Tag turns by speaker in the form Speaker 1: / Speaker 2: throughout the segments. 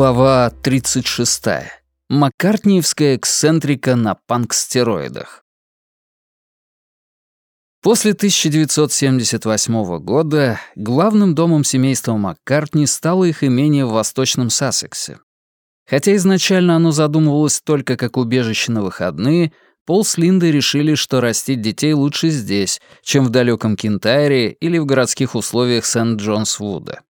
Speaker 1: Глава 36. Маккартниевская эксцентрика на панк-стероидах. После 1978 года главным домом семейства Маккартни стало их имение в Восточном Сассексе. Хотя изначально оно задумывалось только как убежище на выходные, Пол с Линдой решили, что растить детей лучше здесь, чем в далеком Кентайре или в городских условиях Сент-Джонс-Вуда.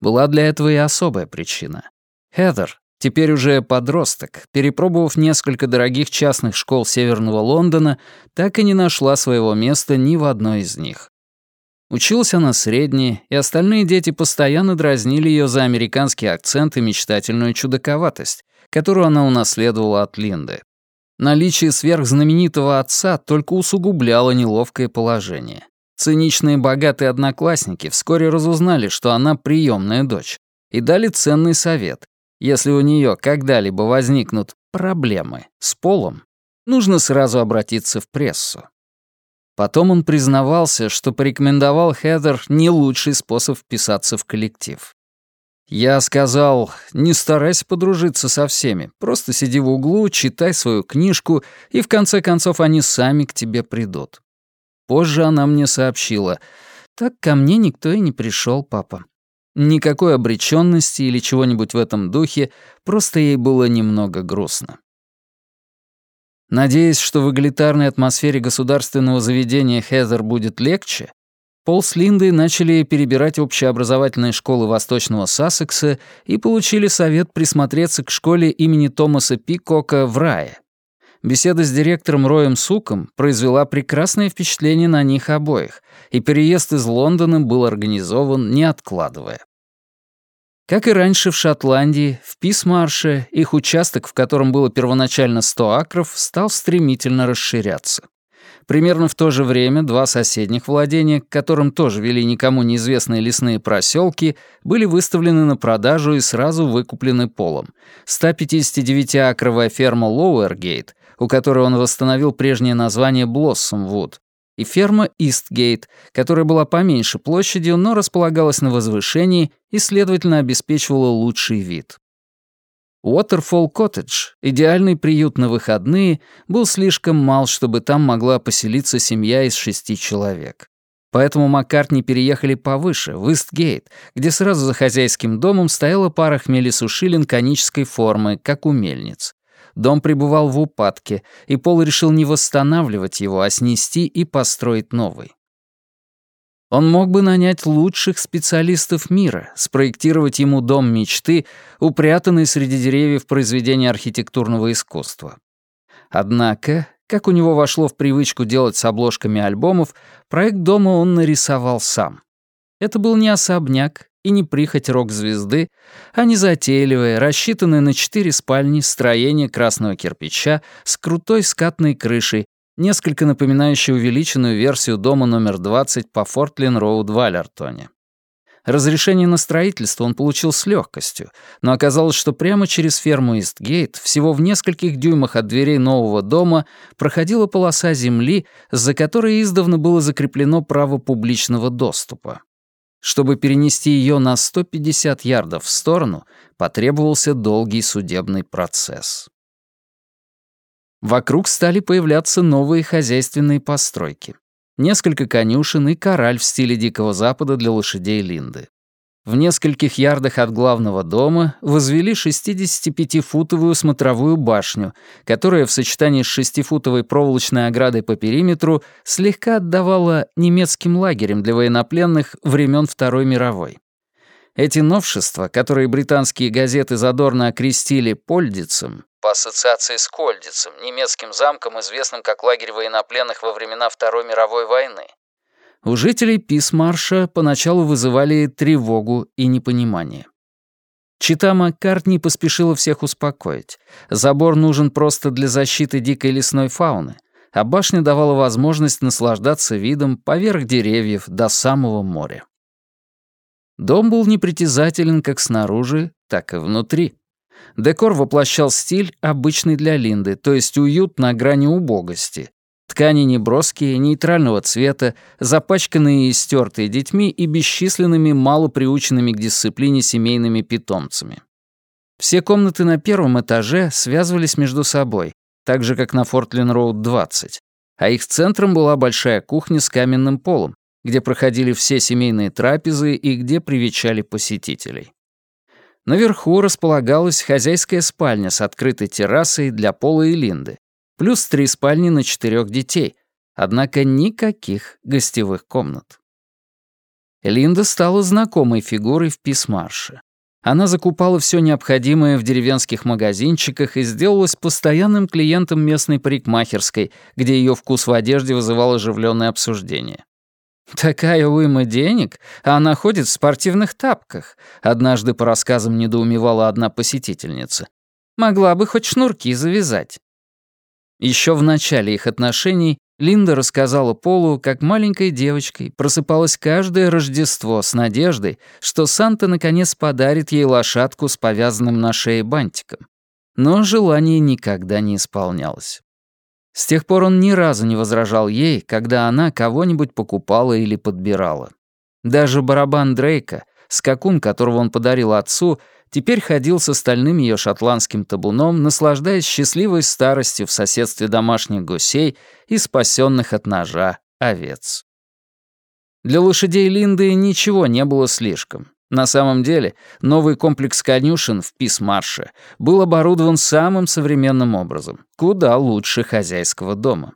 Speaker 1: Была для этого и особая причина. Хедер, теперь уже подросток, перепробовав несколько дорогих частных школ Северного Лондона, так и не нашла своего места ни в одной из них. Училась она средней, и остальные дети постоянно дразнили ее за американский акцент и мечтательную чудаковатость, которую она унаследовала от Линды. Наличие сверхзнаменитого отца только усугубляло неловкое положение. Циничные богатые одноклассники вскоре разузнали, что она приемная дочь, и дали ценный совет. Если у нее когда-либо возникнут проблемы с полом, нужно сразу обратиться в прессу. Потом он признавался, что порекомендовал Хедер не лучший способ вписаться в коллектив. Я сказал, не старайся подружиться со всеми, просто сиди в углу, читай свою книжку, и в конце концов они сами к тебе придут. Позже она мне сообщила. «Так ко мне никто и не пришел, папа». Никакой обреченности или чего-нибудь в этом духе, просто ей было немного грустно. Надеясь, что в эгалитарной атмосфере государственного заведения Хезер будет легче, Пол с Линдой начали перебирать общеобразовательные школы Восточного Сассекса и получили совет присмотреться к школе имени Томаса Пикока в Рае. Беседа с директором Роем Суком произвела прекрасное впечатление на них обоих, и переезд из Лондона был организован, не откладывая. Как и раньше в Шотландии, в Писмарше их участок, в котором было первоначально 100 акров, стал стремительно расширяться. Примерно в то же время два соседних владения, к которым тоже вели никому неизвестные лесные проселки, были выставлены на продажу и сразу выкуплены полом. 159-акровая ферма Лоуэргейт у которой он восстановил прежнее название Блоссомвуд, и ферма Истгейт, которая была поменьше площадью, но располагалась на возвышении и, следовательно, обеспечивала лучший вид. Уотерфолл Коттедж, идеальный приют на выходные, был слишком мал, чтобы там могла поселиться семья из шести человек. Поэтому Маккартни переехали повыше, в Истгейт, где сразу за хозяйским домом стояла пара хмелесушилин конической формы, как у мельниц. Дом пребывал в упадке, и Пол решил не восстанавливать его, а снести и построить новый. Он мог бы нанять лучших специалистов мира, спроектировать ему дом мечты, упрятанный среди деревьев произведения архитектурного искусства. Однако, как у него вошло в привычку делать с обложками альбомов, проект дома он нарисовал сам. Это был не особняк, и не прихоть рок-звезды, а незатейливое, рассчитанное на четыре спальни строение красного кирпича с крутой скатной крышей, несколько напоминающее увеличенную версию дома номер 20 по Фортлин-Роуд в Аллертоне. Разрешение на строительство он получил с легкостью, но оказалось, что прямо через ферму Истгейт, всего в нескольких дюймах от дверей нового дома, проходила полоса земли, за которой издавна было закреплено право публичного доступа. Чтобы перенести ее на 150 ярдов в сторону, потребовался долгий судебный процесс. Вокруг стали появляться новые хозяйственные постройки. Несколько конюшен и кораль в стиле Дикого Запада для лошадей Линды. В нескольких ярдах от главного дома возвели 65-футовую смотровую башню, которая в сочетании с 6-футовой проволочной оградой по периметру слегка отдавала немецким лагерем для военнопленных времен Второй мировой. Эти новшества, которые британские газеты задорно окрестили «Польдицем», по ассоциации с Кольдицем, немецким замком, известным как лагерь военнопленных во времена Второй мировой войны, у жителей Писмарша поначалу вызывали тревогу и непонимание. Чита Маккартни поспешила всех успокоить. Забор нужен просто для защиты дикой лесной фауны, а башня давала возможность наслаждаться видом поверх деревьев до самого моря. Дом был непритязателен как снаружи, так и внутри. Декор воплощал стиль, обычный для Линды, то есть уют на грани убогости, Ткани неброские, нейтрального цвета, запачканные и стертые детьми и бесчисленными малоприученными к дисциплине семейными питомцами. Все комнаты на первом этаже связывались между собой, так же, как на Фортлин-Роуд 20, а их центром была большая кухня с каменным полом, где проходили все семейные трапезы и где привечали посетителей. Наверху располагалась хозяйская спальня с открытой террасой для Пола и Линды, плюс три спальни на четырех детей, однако никаких гостевых комнат. Линда стала знакомой фигурой в Писмарше. Она закупала все необходимое в деревенских магазинчиках и сделалась постоянным клиентом местной парикмахерской, где ее вкус в одежде вызывал оживленное обсуждение. «Такая уйма денег, а она ходит в спортивных тапках», однажды по рассказам недоумевала одна посетительница. «Могла бы хоть шнурки завязать». Еще в начале их отношений Линда рассказала Полу, как маленькой девочкой просыпалась каждое Рождество с надеждой, что Санта наконец подарит ей лошадку с повязанным на шее бантиком. Но желание никогда не исполнялось. С тех пор он ни разу не возражал ей, когда она кого-нибудь покупала или подбирала. Даже барабан Дрейка, скакун, которого он подарил отцу, теперь ходил с остальным ее шотландским табуном, наслаждаясь счастливой старостью в соседстве домашних гусей и спасенных от ножа овец. Для лошадей Линды ничего не было слишком. На самом деле, новый комплекс конюшен в Писмарше был оборудован самым современным образом, куда лучше хозяйского дома.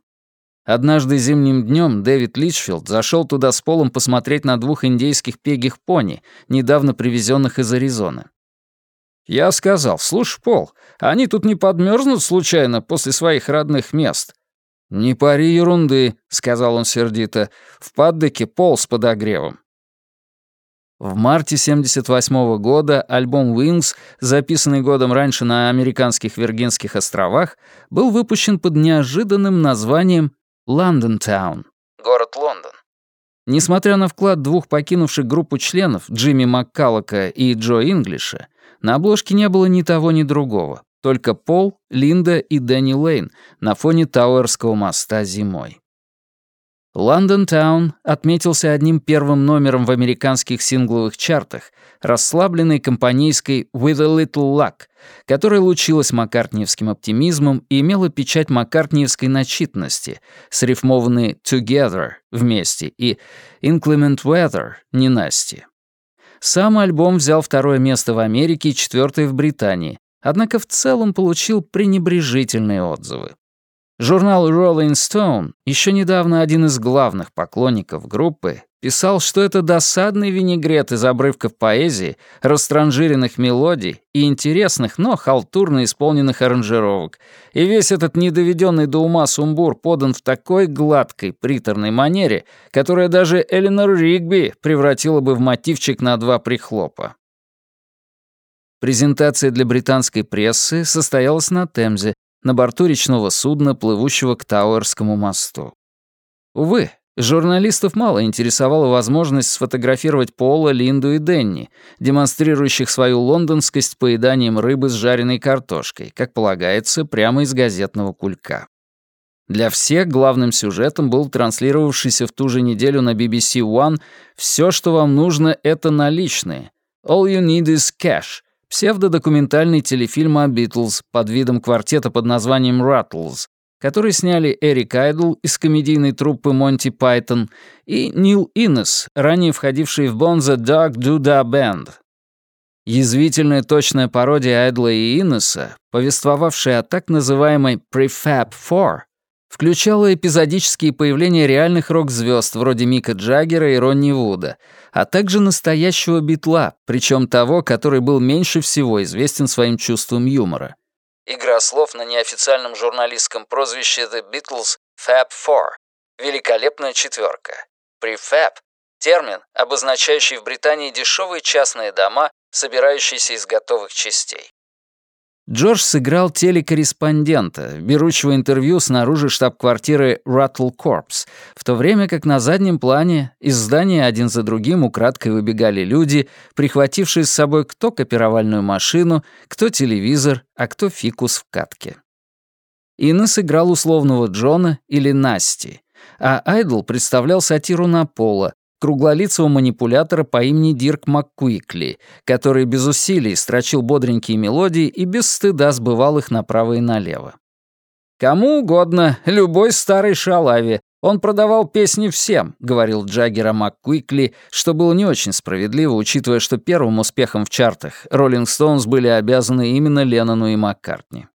Speaker 1: Однажды зимним днем Дэвид Личфилд зашел туда с Полом посмотреть на двух индейских пегих пони, недавно привезенных из Аризоны. Я сказал, слушай, Пол, они тут не подмерзнут случайно после своих родных мест? «Не пари ерунды», — сказал он сердито, — «в паддеке пол с подогревом». В марте 78 -го года альбом Wings, записанный годом раньше на американских Виргинских островах, был выпущен под неожиданным названием «London Town» — город Лондон. Несмотря на вклад двух покинувших группу членов, Джимми Маккаллока и Джо Инглиша, на обложке не было ни того, ни другого, только Пол, Линда и Дэнни Лейн на фоне Тауэрского моста зимой. Лондон Таун отметился одним первым номером в американских сингловых чартах, расслабленной компанейской «With a Little Luck», которая лучилась маккартниевским оптимизмом и имела печать маккартниевской начитанности, срифмованные «Together» — «вместе» и «Inclement Weather» — «ненасти». Сам альбом взял второе место в Америке и четвертое в Британии, однако в целом получил пренебрежительные отзывы. Журнал Rolling Stone, еще недавно один из главных поклонников группы, писал, что это досадный винегрет из обрывков поэзии, растранжиренных мелодий и интересных, но халтурно исполненных аранжировок, и весь этот недоведенный до ума сумбур подан в такой гладкой, приторной манере, которая даже Эленор Ригби превратила бы в мотивчик на два прихлопа. Презентация для британской прессы состоялась на Темзе, на борту речного судна, плывущего к Тауэрскому мосту. Увы, Журналистов мало интересовала возможность сфотографировать Пола, Линду и Денни, демонстрирующих свою лондонскость поеданием рыбы с жареной картошкой, как полагается, прямо из газетного кулька. Для всех главным сюжетом был транслировавшийся в ту же неделю на BBC One «Все, что вам нужно, это наличные». «All you need is cash», псевдодокументальный телефильм о Битлз под видом квартета под названием «Rattles», который сняли Эрик Айдл из комедийной труппы Монти Пайтон и Нил Иннес, ранее входивший в Bond The Dog Duda Band. Язвительная точная пародия Айдла и Иннеса, повествовавшая о так называемой Prefab Four, включала эпизодические появления реальных рок-звезд вроде Мика Джаггера и Ронни Вуда, а также настоящего битла, причем того, который был меньше всего известен своим чувством юмора — Игра слов на неофициальном журналистском прозвище The Beatles Fab Four — великолепная четверка. Prefab — термин, обозначающий в Британии дешевые частные дома, собирающиеся из готовых частей. Джордж сыграл телекорреспондента, берущего интервью снаружи штаб-квартиры Rattle Corps, в то время как на заднем плане из здания один за другим украдкой выбегали люди, прихватившие с собой кто копировальную машину, кто телевизор, а кто фикус в катке. Инна сыграл условного Джона или Насти, а Айдл представлял сатиру на Пола, круглолицего манипулятора по имени Дирк МакКуикли, который без усилий строчил бодренькие мелодии и без стыда сбывал их направо и налево. «Кому угодно, любой старой шалаве. Он продавал песни всем», — говорил Джаггер о МакКуикли, что было не очень справедливо, учитывая, что первым успехом в чартах «Роллинг Стоунс» были обязаны именно Леннону и Маккартни.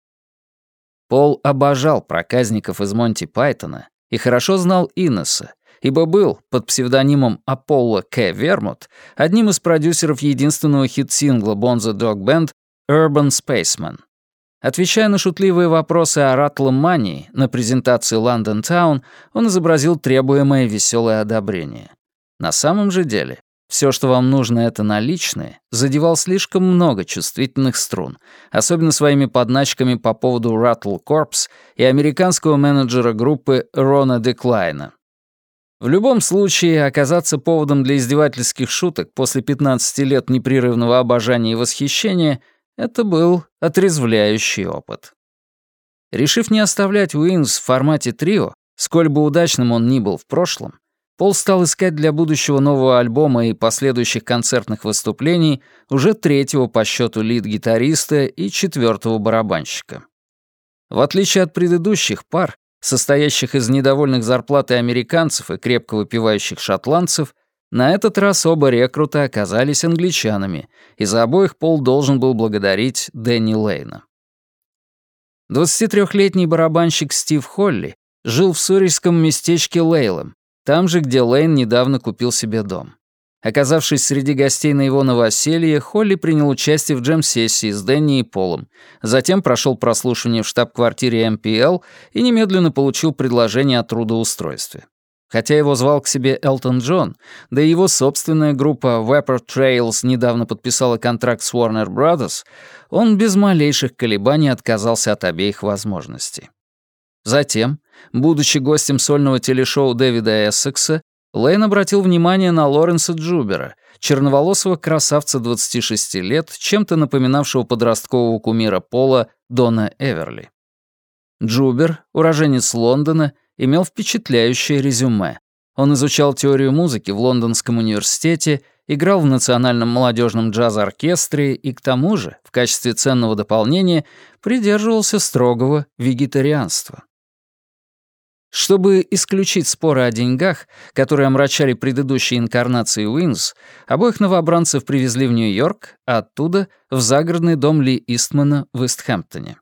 Speaker 1: Пол обожал проказников из Монти Пайтона и хорошо знал Иннеса, ибо был, под псевдонимом Аполло К. Вермут, одним из продюсеров единственного хит-сингла Bonzo Dog Band «Urban Spaceman». Отвечая на шутливые вопросы о ратломании на презентации Лондон Таун, он изобразил требуемое веселое одобрение. На самом же деле, все, что вам нужно, это наличные, задевал слишком много чувствительных струн, особенно своими подначками по поводу Rattle Corps и американского менеджера группы Рона Деклайна. В любом случае, оказаться поводом для издевательских шуток после 15 лет непрерывного обожания и восхищения — это был отрезвляющий опыт. Решив не оставлять Wings в формате трио, сколь бы удачным он ни был в прошлом, Пол стал искать для будущего нового альбома и последующих концертных выступлений уже третьего по счету лид-гитариста и четвертого барабанщика. В отличие от предыдущих пар, состоящих из недовольных зарплатой американцев и крепко выпивающих шотландцев, на этот раз оба рекрута оказались англичанами, и за обоих Пол должен был благодарить Дэнни Лейна. 23-летний барабанщик Стив Холли жил в сурийском местечке Лейлом, там же, где Лейн недавно купил себе дом. Оказавшись среди гостей на его новоселье, Холли принял участие в джем-сессии с Дэнни и Полом, затем прошел прослушивание в штаб-квартире МПЛ и немедленно получил предложение о трудоустройстве. Хотя его звал к себе Элтон Джон, да и его собственная группа Vapor Trails недавно подписала контракт с Warner Brothers, он без малейших колебаний отказался от обеих возможностей. Затем, будучи гостем сольного телешоу Дэвида Эссекса, Лейн обратил внимание на Лоренса Джубера, черноволосого красавца 26 лет, чем-то напоминавшего подросткового кумира Пола Дона Эверли. Джубер, уроженец Лондона, имел впечатляющее резюме. Он изучал теорию музыки в Лондонском университете, играл в Национальном молодежном джаз-оркестре и, к тому же, в качестве ценного дополнения, придерживался строгого вегетарианства. Чтобы исключить споры о деньгах, которые омрачали предыдущие инкарнации Wings, обоих новобранцев привезли в Нью-Йорк, а оттуда — в загородный дом Ли Истмана в Истхэмптоне.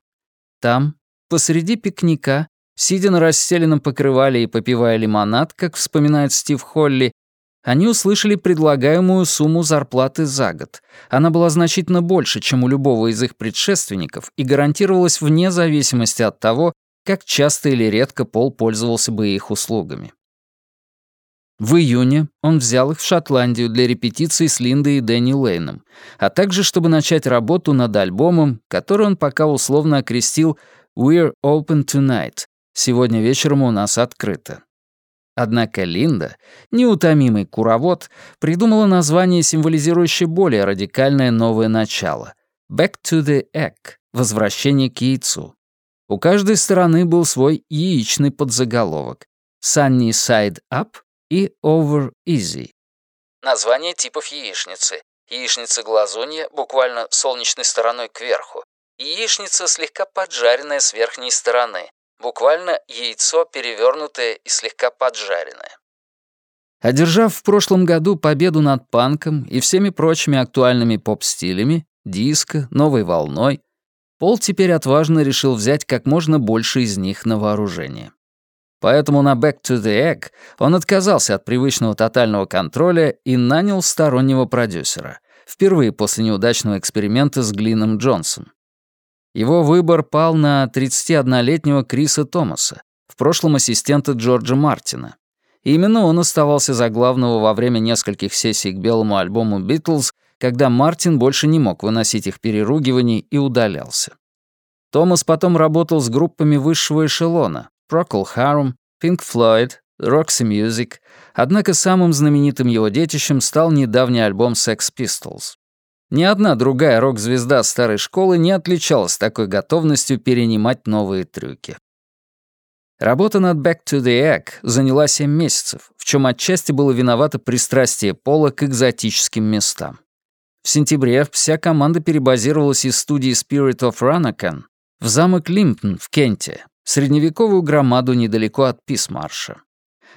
Speaker 1: Там, посреди пикника, сидя на расстеленном покрывале и попивая лимонад, как вспоминает Стив Холли, они услышали предлагаемую сумму зарплаты за год. Она была значительно больше, чем у любого из их предшественников и гарантировалась вне зависимости от того, как часто или редко Пол пользовался бы их услугами. В июне он взял их в Шотландию для репетиций с Линдой и Дэнни Лейном, а также чтобы начать работу над альбомом, который он пока условно окрестил «We're Open Tonight» — «Сегодня вечером у нас открыто». Однако Линда, неутомимый куровод, придумала название, символизирующее более радикальное новое начало — «Back to the Egg» — «Возвращение к яйцу». У каждой стороны был свой яичный подзаголовок «Sunny Side Up» и «Over Easy». Название типов яичницы. Яичница глазунья, буквально солнечной стороной кверху. Яичница слегка поджаренная с верхней стороны, буквально яйцо перевернутое и слегка поджаренное. Одержав в прошлом году победу над панком и всеми прочими актуальными поп-стилями, диско, новой волной, Пол теперь отважно решил взять как можно больше из них на вооружение. Поэтому на Back to the Egg он отказался от привычного тотального контроля и нанял стороннего продюсера, впервые после неудачного эксперимента с Глином Джонсом. Его выбор пал на 31-летнего Криса Томаса, в прошлом ассистента Джорджа Мартина. И именно он оставался за главного во время нескольких сессий к белому альбому «Битлз», когда Мартин больше не мог выносить их переругиваний и удалялся. Томас потом работал с группами высшего эшелона Procol Harum, Pink Floyd, Roxy Music, однако самым знаменитым его детищем стал недавний альбом Sex Pistols. Ни одна другая рок-звезда старой школы не отличалась такой готовностью перенимать новые трюки. Работа над «Back to the Egg» заняла 7 месяцев, в чем отчасти было виновато пристрастие Пола к экзотическим местам. В сентябре вся команда перебазировалась из студии Spirit of Ranakan в замок Лимптон в Кенте, средневековую громаду недалеко от Писмарша.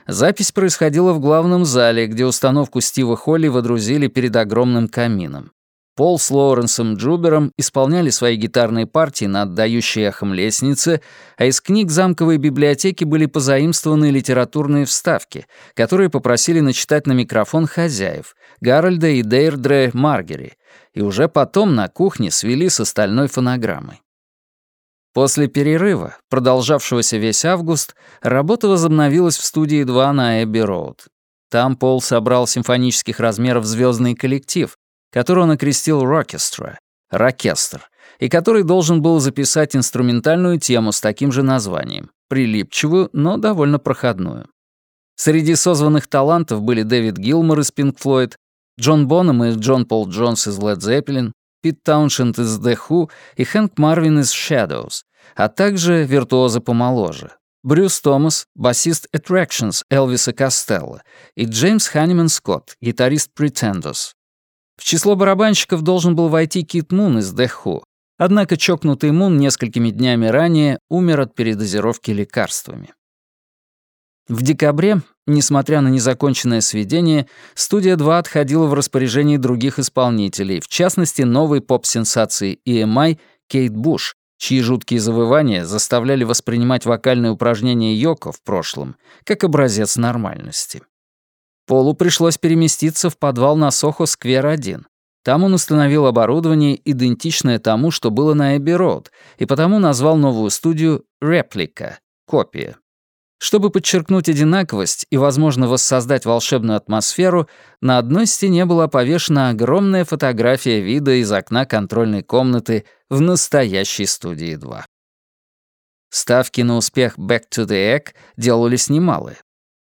Speaker 1: Запись происходила в главном зале, где установку Стива Холли водрузили перед огромным камином. Пол с Лоуренсом Джубером исполняли свои гитарные партии на отдающей эхом лестнице, а из книг замковой библиотеки были позаимствованы литературные вставки, которые попросили начитать на микрофон хозяев, Гарольда и Дейрдре Маргери, и уже потом на кухне свели с остальной фонограммой. После перерыва, продолжавшегося весь август, работа возобновилась в студии 2 на Эбби-Роуд. Там Пол собрал симфонических размеров звездный коллектив, который он окрестил «Rockestra» — «Рокестр», и который должен был записать инструментальную тему с таким же названием, прилипчивую, но довольно проходную. Среди созванных талантов были Дэвид Гилмор из Pink Floyd, Джон Боннем и Джон Пол Джонс из Led Zeppelin, Пит Тауншенд из The Who и Хэнк Марвин из Shadows, а также виртуозы помоложе. Брюс Томас, басист Attractions Элвиса Костелло и Джеймс Ханнимен Скотт, гитарист Pretenders. В число барабанщиков должен был войти Кит Мун из Who, однако чокнутый Мун несколькими днями ранее умер от передозировки лекарствами. В декабре, несмотря на незаконченное сведение, студия 2 отходила в распоряжение других исполнителей, в частности, новой поп-сенсации EMI Кейт Буш, чьи жуткие завывания заставляли воспринимать вокальные упражнения Йоко в прошлом как образец нормальности. Полу пришлось переместиться в подвал на Сохо-сквер-1. Там он установил оборудование, идентичное тому, что было на Эбби-Роуд, и потому назвал новую студию «Реплика» — «Копия». Чтобы подчеркнуть одинаковость и, возможно, воссоздать волшебную атмосферу, на одной стене была повешена огромная фотография вида из окна контрольной комнаты в настоящей студии 2. Ставки на успех «Back to the Egg» делались немалые.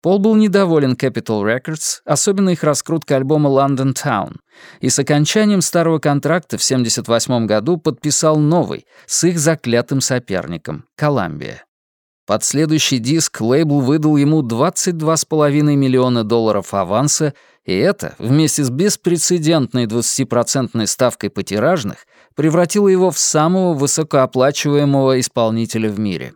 Speaker 1: Пол был недоволен Capitol Records, особенно их раскрутка альбома London Town, и с окончанием старого контракта в 1978 году подписал новый, с их заклятым соперником — Columbia. Под следующий диск лейбл выдал ему 22,5 миллиона долларов аванса, и это, вместе с беспрецедентной 20% ставкой по тиражных, превратило его в самого высокооплачиваемого исполнителя в мире.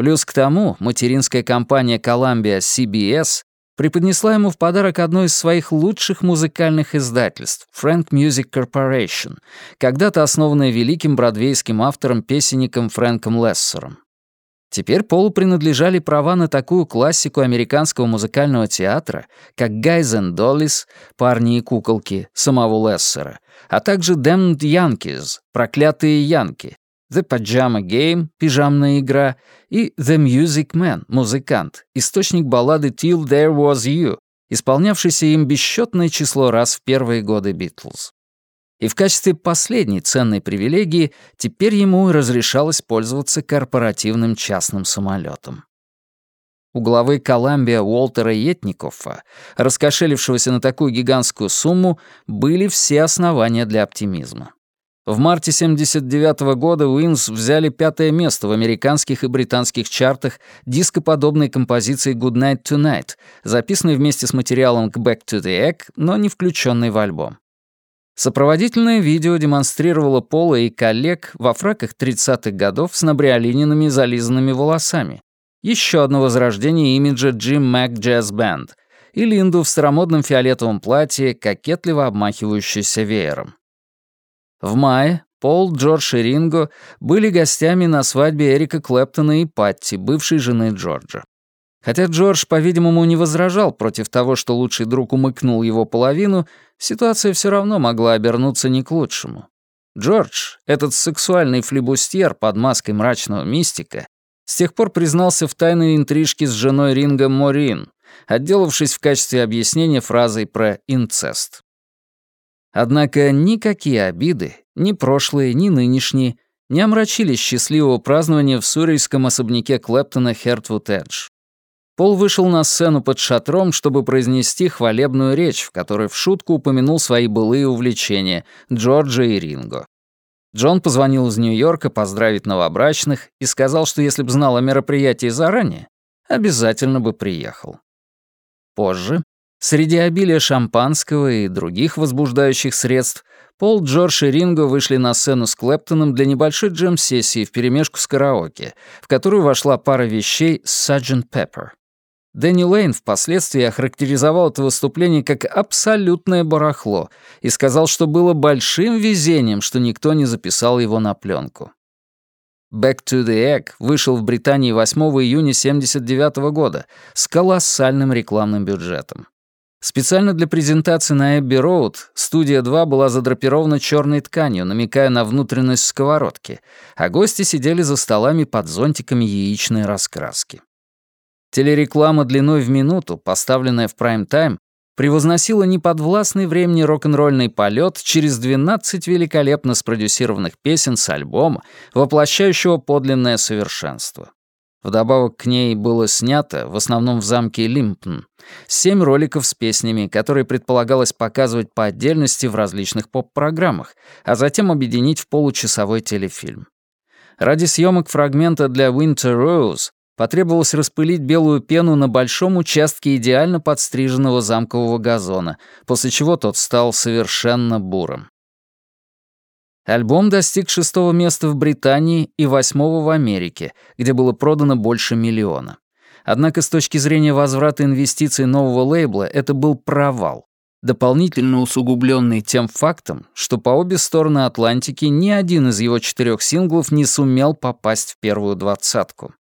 Speaker 1: Плюс к тому, материнская компания Columbia CBS преподнесла ему в подарок одно из своих лучших музыкальных издательств — Frank Music Corporation, когда-то основанное великим бродвейским автором-песенником Фрэнком Лессером. Теперь Полу принадлежали права на такую классику американского музыкального театра, как «Guys and Dollies», «Парни и куколки» самого Лессера, а также «Damned Yankees», «Проклятые Янки», The Pajama Game — пижамная игра, и The Music Man — музыкант, источник баллады Till There Was You, исполнявшийся им бесчетное число раз в первые годы Битлз. И в качестве последней ценной привилегии теперь ему разрешалось пользоваться корпоративным частным самолетом. У главы Columbia Уолтера Етникоффа, раскошелившегося на такую гигантскую сумму, были все основания для оптимизма. В марте 1979 года Wings взяли пятое место в американских и британских чартах дископодобной композиции «Goodnight Tonight», записанной вместе с материалом к «Back to the Egg», но не включенной в альбом. Сопроводительное видео демонстрировало Пола и коллег во фраках 30-х годов с набриолиненными зализанными волосами. Еще одно возрождение имиджа Jim Mac Jazz Band и Линду в старомодном фиолетовом платье, кокетливо обмахивающейся веером. В мае Пол, Джордж и Ринго были гостями на свадьбе Эрика Клэптона и Патти, бывшей жены Джорджа. Хотя Джордж, по-видимому, не возражал против того, что лучший друг умыкнул его половину, ситуация все равно могла обернуться не к лучшему. Джордж, этот сексуальный флибустьер под маской мрачного мистика, с тех пор признался в тайной интрижке с женой Ринга Морин, отделавшись в качестве объяснения фразой про инцест. Однако никакие обиды, ни прошлые, ни нынешние, не омрачили счастливого празднования в сурийском особняке Клэптона Хертвуд Эдж. Пол вышел на сцену под шатром, чтобы произнести хвалебную речь, в которой в шутку упомянул свои былые увлечения — Джорджа и Ринго. Джон позвонил из Нью-Йорка поздравить новобрачных и сказал, что если бы знал о мероприятии заранее, обязательно бы приехал. Позже, среди обилия шампанского и других возбуждающих средств, Пол, Джордж и Ринго вышли на сцену с Клэптоном для небольшой джем-сессии вперемешку с караоке, в которую вошла пара вещей с Sgt. Pepper. Дэнни Лейн впоследствии охарактеризовал это выступление как абсолютное барахло и сказал, что было большим везением, что никто не записал его на пленку. «Back to the Egg» вышел в Британии 8 июня 1979 года с колоссальным рекламным бюджетом. Специально для презентации на Эбби Роуд студия 2 была задрапирована черной тканью, намекая на внутренность сковородки, а гости сидели за столами под зонтиками яичной раскраски. Телереклама длиной в минуту, поставленная в прайм-тайм, превозносила неподвластный времени рок-н-ролльный полет через 12 великолепно спродюсированных песен с альбома, воплощающего подлинное совершенство. Вдобавок к ней было снято, в основном в замке Лимпн, семь роликов с песнями, которые предполагалось показывать по отдельности в различных поп-программах, а затем объединить в получасовой телефильм. Ради съемок фрагмента для Winter Rose потребовалось распылить белую пену на большом участке идеально подстриженного замкового газона, после чего тот стал совершенно бурым. Альбом достиг шестого места в Британии и восьмого в Америке, где было продано больше миллиона. Однако с точки зрения возврата инвестиций нового лейбла это был провал, дополнительно усугубленный тем фактом, что по обе стороны Атлантики ни один из его четырех синглов не сумел попасть в первую двадцатку.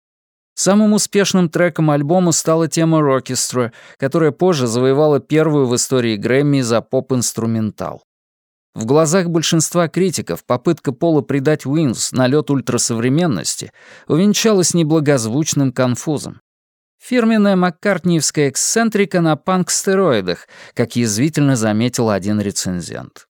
Speaker 1: Самым успешным треком альбома стала тема «Rockestra», которая позже завоевала первую в истории Грэмми за поп-инструментал. В глазах большинства критиков попытка Пола придать Wings налет ультрасовременности увенчалась неблагозвучным конфузом. Фирменная маккартниевская эксцентрика на панк-стероидах, как язвительно заметил один рецензент.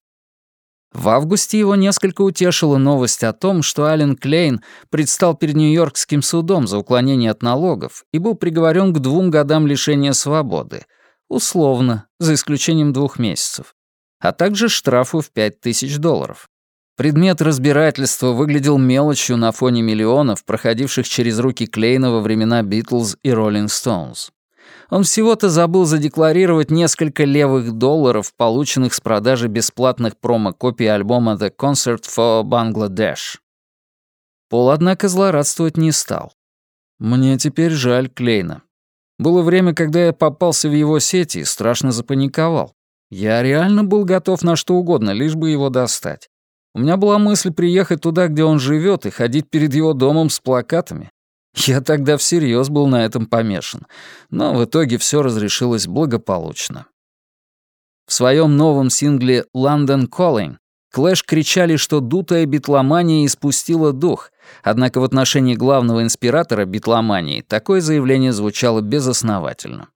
Speaker 1: В августе его несколько утешила новость о том, что Ален Клейн предстал перед Нью-Йоркским судом за уклонение от налогов и был приговорен к двум годам лишения свободы, условно, за исключением двух месяцев а также штрафу в 5000 долларов. Предмет разбирательства выглядел мелочью на фоне миллионов, проходивших через руки Клейна во времена Битлз и Роллинг Стоунс. Он всего-то забыл задекларировать несколько левых долларов, полученных с продажи бесплатных промо-копий альбома «The Concert for Bangladesh». Пол, однако, злорадствовать не стал. «Мне теперь жаль Клейна. Было время, когда я попался в его сети и страшно запаниковал. Я реально был готов на что угодно, лишь бы его достать. У меня была мысль приехать туда, где он живет, и ходить перед его домом с плакатами. Я тогда всерьез был на этом помешан, но в итоге все разрешилось благополучно. В своем новом сингле «London Calling» Клэш кричали, что дутая битломания испустила дух, однако в отношении главного инспиратора битломании такое заявление звучало безосновательно.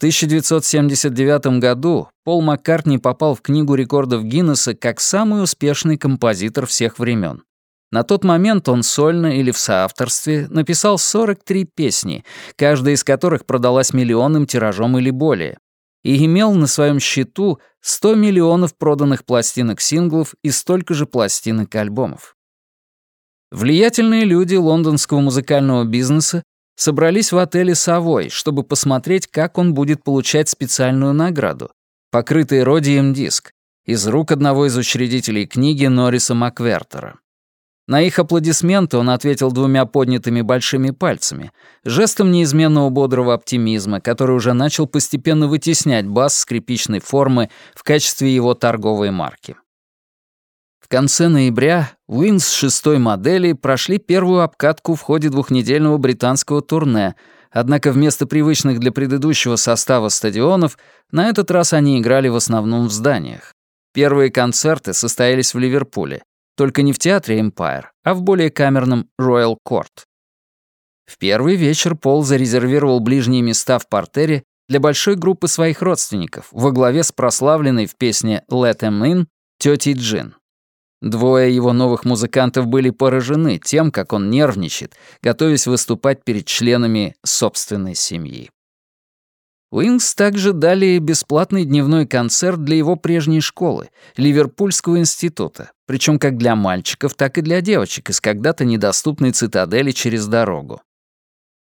Speaker 1: В 1979 году Пол Маккартни попал в Книгу рекордов Гиннесса как самый успешный композитор всех времен. На тот момент он сольно или в соавторстве написал 43 песни, каждая из которых продалась миллионным тиражом или более, и имел на своем счету 100 миллионов проданных пластинок синглов и столько же пластинок альбомов. Влиятельные люди лондонского музыкального бизнеса собрались в отеле «Совой», чтобы посмотреть, как он будет получать специальную награду — покрытый родием диск. Из рук одного из учредителей книги Норриса Маквертера. На их аплодисменты он ответил двумя поднятыми большими пальцами, жестом неизменного бодрого оптимизма, который уже начал постепенно вытеснять бас скрипичной формы в качестве его торговой марки конце ноября Wings шестой модели прошли первую обкатку в ходе двухнедельного британского турне, однако вместо привычных для предыдущего состава стадионов на этот раз они играли в основном в зданиях. Первые концерты состоялись в Ливерпуле, только не в театре Empire, а в более камерном Royal Court. В первый вечер Пол зарезервировал ближние места в портере для большой группы своих родственников во главе с прославленной в песне «Let Em In» тетей Джин. Двое его новых музыкантов были поражены тем, как он нервничает, готовясь выступать перед членами собственной семьи. Уинкс также дали бесплатный дневной концерт для его прежней школы, Ливерпульского института, причем как для мальчиков, так и для девочек из когда-то недоступной цитадели через дорогу.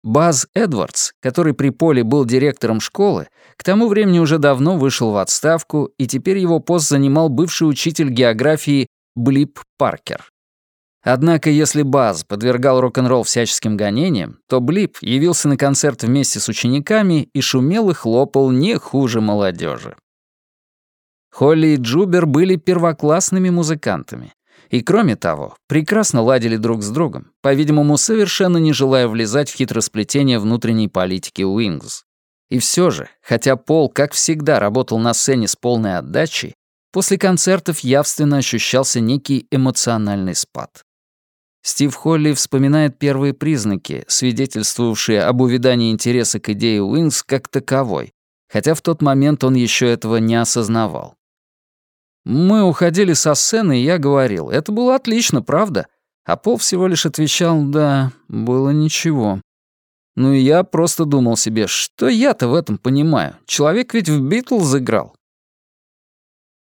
Speaker 1: Баз Эдвардс, который при Поле был директором школы, к тому времени уже давно вышел в отставку, и теперь его пост занимал бывший учитель географии Блип Паркер. Однако, если Баз подвергал рок-н-ролл всяческим гонениям, то Блип явился на концерт вместе с учениками и шумел и хлопал не хуже молодежи. Холли и Джубер были первоклассными музыкантами. И кроме того, прекрасно ладили друг с другом, по-видимому, совершенно не желая влезать в хитросплетение внутренней политики Уингс. И все же, хотя Пол, как всегда, работал на сцене с полной отдачей, после концертов явственно ощущался некий эмоциональный спад. Стив Холли вспоминает первые признаки, свидетельствовавшие об увядании интереса к идее Уингс как таковой, хотя в тот момент он еще этого не осознавал. Мы уходили со сцены, и я говорил, это было отлично, правда? А Пол всего лишь отвечал, да, было ничего. Ну и я просто думал себе, что я-то в этом понимаю? Человек ведь в Битлз играл.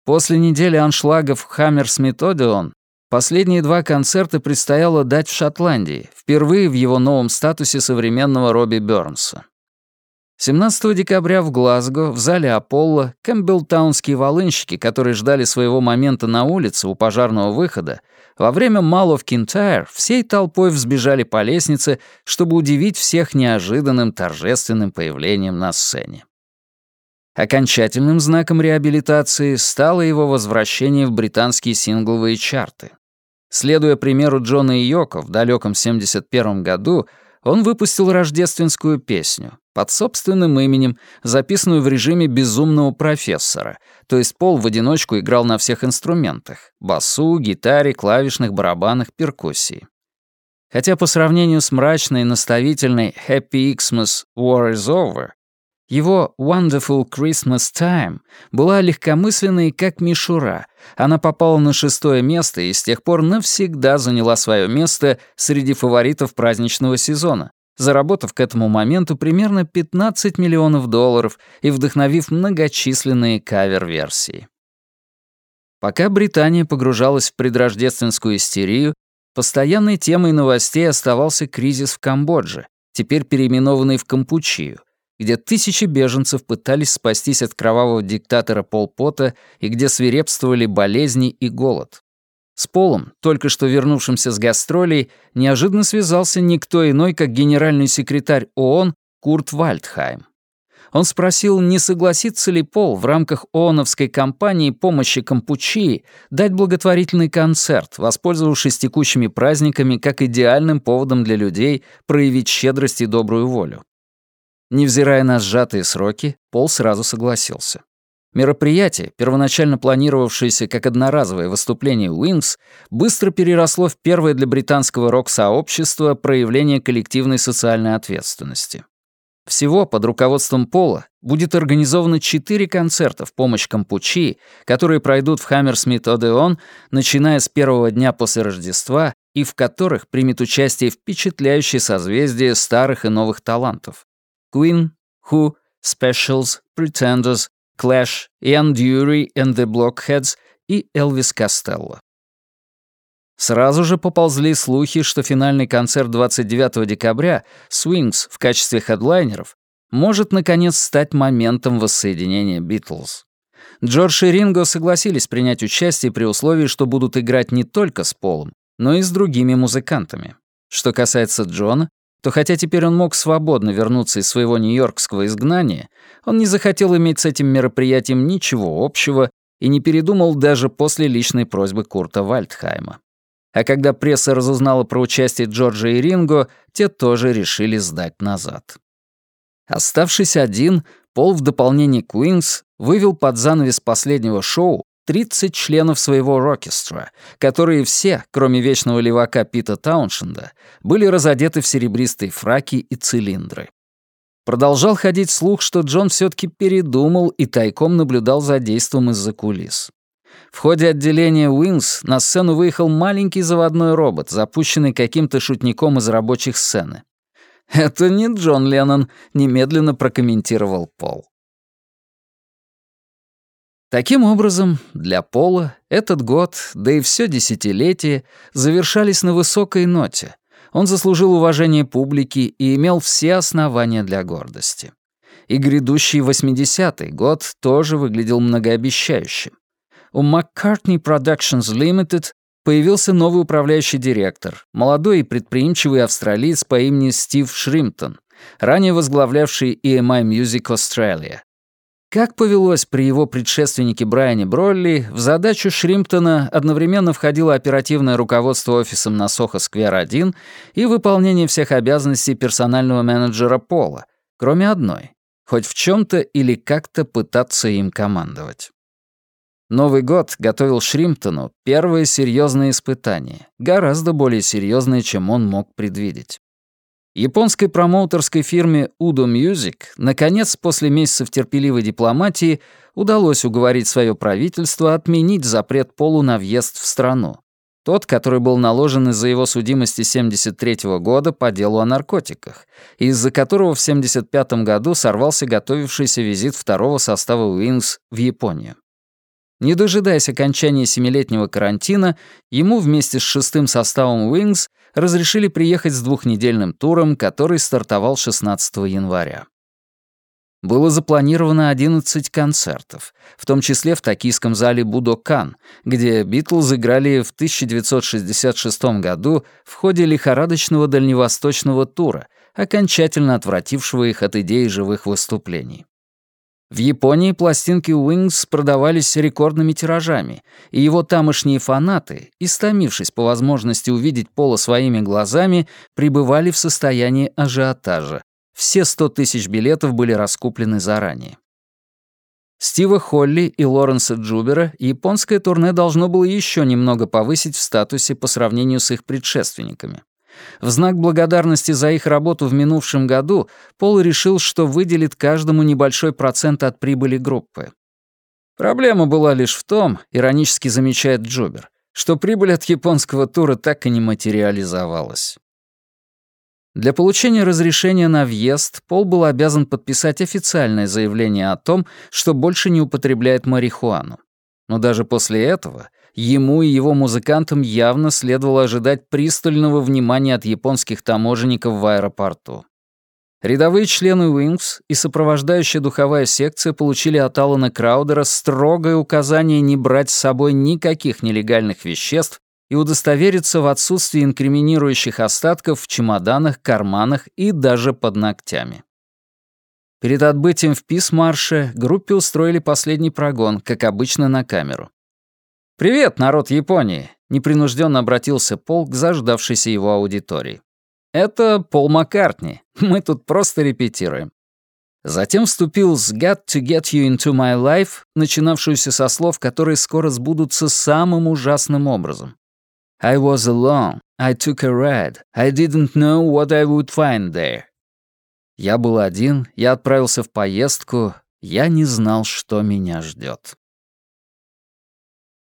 Speaker 1: После недели аншлагов Хаммерсмит Одеон последние два концерта предстояло дать в Шотландии, впервые в его новом статусе современного Робби Бёрнса. 17 декабря в Глазго, в зале Аполло, кэмпбеллтаунские волынщики, которые ждали своего момента на улице у пожарного выхода, во время Mall of Kintyre всей толпой взбежали по лестнице, чтобы удивить всех неожиданным торжественным появлением на сцене. Окончательным знаком реабилитации стало его возвращение в британские сингловые чарты. Следуя примеру Джона и Йоко в далеком 71 году, он выпустил рождественскую песню под собственным именем, записанную в режиме безумного профессора, то есть Пол в одиночку играл на всех инструментах — басу, гитаре, клавишных, барабанах, перкуссии. Хотя по сравнению с мрачной наставительной «Happy Xmas, War is Over» Его «Wonderful Christmas Time» была легкомысленной, как мишура. Она попала на шестое место и с тех пор навсегда заняла свое место среди фаворитов праздничного сезона, заработав к этому моменту примерно 15 миллионов долларов и вдохновив многочисленные кавер-версии. Пока Британия погружалась в предрождественскую истерию, постоянной темой новостей оставался кризис в Камбодже, теперь переименованный в Кампучию — где тысячи беженцев пытались спастись от кровавого диктатора Пол Пота и где свирепствовали болезни и голод. С Полом, только что вернувшимся с гастролей, неожиданно связался никто иной, как генеральный секретарь ООН Курт Вальдхайм. Он спросил, не согласится ли Пол в рамках ООНовской кампании помощи Кампучии дать благотворительный концерт, воспользовавшись текущими праздниками как идеальным поводом для людей проявить щедрость и добрую волю. Невзирая на сжатые сроки, Пол сразу согласился. Мероприятие, первоначально планировавшееся как одноразовое выступление Уинкс, быстро переросло в первое для британского рок-сообщества проявление коллективной социальной ответственности. Всего под руководством Пола будет организовано четыре концерта в помощь Кампучи, которые пройдут в Хаммерсмит Одеон, начиная с первого дня после Рождества, и в которых примет участие впечатляющее созвездие старых и новых талантов. Queen, Who, Specials, Pretenders, Clash, Ian Dury and the Blockheads и Элвис Костелло. Сразу же поползли слухи, что финальный концерт 29 декабря Swings в качестве хедлайнеров может, наконец, стать моментом воссоединения Битлз. Джордж и Ринго согласились принять участие при условии, что будут играть не только с Полом, но и с другими музыкантами. Что касается Джона, то хотя теперь он мог свободно вернуться из своего нью-йоркского изгнания, он не захотел иметь с этим мероприятием ничего общего и не передумал даже после личной просьбы Курта Вальдхайма. А когда пресса разузнала про участие Джорджа и Ринго, те тоже решили сдать назад. Оставшись один, Пол в дополнение к Wings вывел под занавес последнего шоу 30 членов своего рокестра, которые все, кроме вечного левака Пита Тауншенда, были разодеты в серебристые фраки и цилиндры. Продолжал ходить слух, что Джон все таки передумал и тайком наблюдал за действом из-за кулис. В ходе отделения Wings на сцену выехал маленький заводной робот, запущенный каким-то шутником из рабочих сцены. «Это не Джон Леннон», — немедленно прокомментировал Пол. Таким образом, для Пола этот год, да и все десятилетие, завершались на высокой ноте. Он заслужил уважение публики и имел все основания для гордости. И грядущий 80-й год тоже выглядел многообещающим. У McCartney Productions Limited появился новый управляющий директор, молодой и предприимчивый австралиец по имени Стив Шримптон, ранее возглавлявший EMI Music Australia. Как повелось при его предшественнике Брайане Бролли, в задачу Шримптона одновременно входило оперативное руководство офисом на Сохо-сквер-1 и выполнение всех обязанностей персонального менеджера Пола, кроме одной — хоть в чем то или как-то пытаться им командовать. Новый год готовил Шримптону первое серьезное испытание, гораздо более серьезное, чем он мог предвидеть. Японской промоутерской фирме Udo Music, наконец, после месяцев терпеливой дипломатии, удалось уговорить свое правительство отменить запрет Полу на въезд в страну. Тот, который был наложен из-за его судимости 73 -го года по делу о наркотиках, из-за которого в 75 году сорвался готовившийся визит второго состава Wings в Японию. Не дожидаясь окончания семилетнего карантина, ему вместе с шестым составом Wings разрешили приехать с двухнедельным туром, который стартовал 16 января. Было запланировано 11 концертов, в том числе в токийском зале Будокан, где Битлз играли в 1966 году в ходе лихорадочного дальневосточного тура, окончательно отвратившего их от идеи живых выступлений. В Японии пластинки Wings продавались рекордными тиражами, и его тамошние фанаты, истомившись по возможности увидеть Пола своими глазами, пребывали в состоянии ажиотажа. Все 100 тысяч билетов были раскуплены заранее. Стива Холли и Лоренса Джубера японское турне должно было еще немного повысить в статусе по сравнению с их предшественниками. В знак благодарности за их работу в минувшем году Пол решил, что выделит каждому небольшой процент от прибыли группы. Проблема была лишь в том, иронически замечает Джубер, что прибыль от японского тура так и не материализовалась. Для получения разрешения на въезд Пол был обязан подписать официальное заявление о том, что больше не употребляет марихуану. Но даже после этого ему и его музыкантам явно следовало ожидать пристального внимания от японских таможенников в аэропорту. Рядовые члены Wings и сопровождающая духовая секция получили от Алана Краудера строгое указание не брать с собой никаких нелегальных веществ и удостовериться в отсутствии инкриминирующих остатков в чемоданах, карманах и даже под ногтями. Перед отбытием в Писмарше группе устроили последний прогон, как обычно, на камеру. «Привет, народ Японии!» — непринужденно обратился Пол к заждавшейся его аудитории. «Это Пол Маккартни. Мы тут просто репетируем». Затем вступил с «Got to get you into my life», начинавшуюся со слов, которые скоро сбудутся самым ужасным образом. «I was alone. I took a ride. I didn't know what I would find there». Я был один, я отправился в поездку, я не знал, что меня ждет.